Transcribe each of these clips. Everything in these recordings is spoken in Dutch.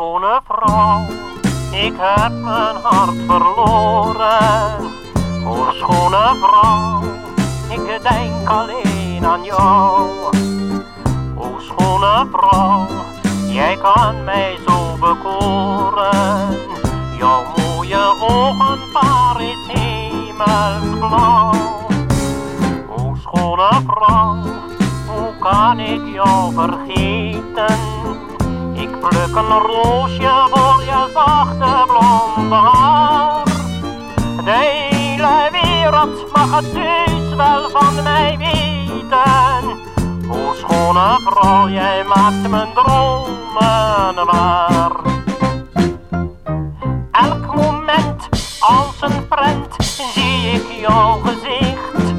schone vrouw, ik heb mijn hart verloren. O schone vrouw, ik denk alleen aan jou. O schone vrouw, jij kan mij zo bekoren. Jouw mooie ogen, Paris, hemelsblauw. O schone vrouw, hoe kan ik jou vergeten? Ik pluk een roosje voor je zachte blonde haar. De hele wereld mag het dus wel van mij weten. O schone vrouw, jij maakt mijn dromen waar. Elk moment als een prent zie ik jouw gezicht.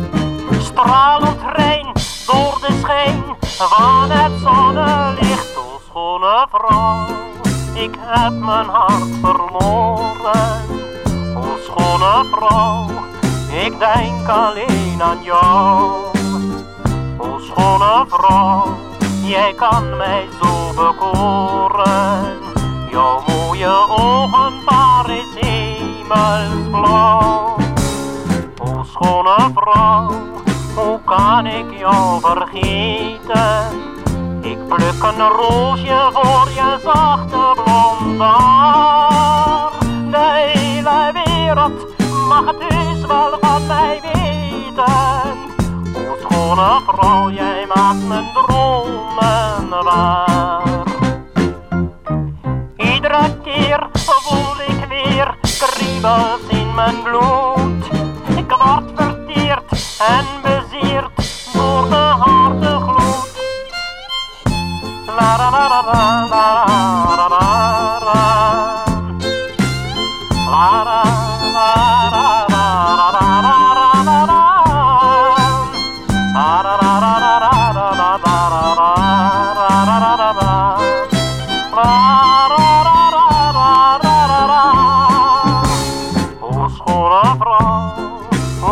Stralend rein door de schijn van het zonnelicht. Schone vrouw, ik heb mijn hart verloren. O schone vrouw, ik denk alleen aan jou. O schone vrouw, jij kan mij zo bekoren. Jouw mooie ogen, Paris, hemelsblauw. O schone vrouw, hoe kan ik jou vergeten? Ik pluk een roosje voor je zachte blonde haar. De hele wereld mag het dus wel van mij weten. O schone vrouw, jij maakt mijn dromen waar. Iedere keer voel ik weer kriebels in mijn bloed. Ik word verteerd en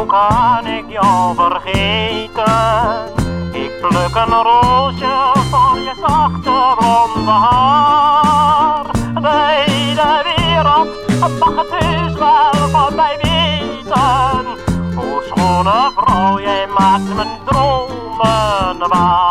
kan ik jou vergeten? Ik pluk een roosje blonde haar. De hele wereld mag het dus wel van mij weten. O schone vrouw, jij maakt mijn dromen waar.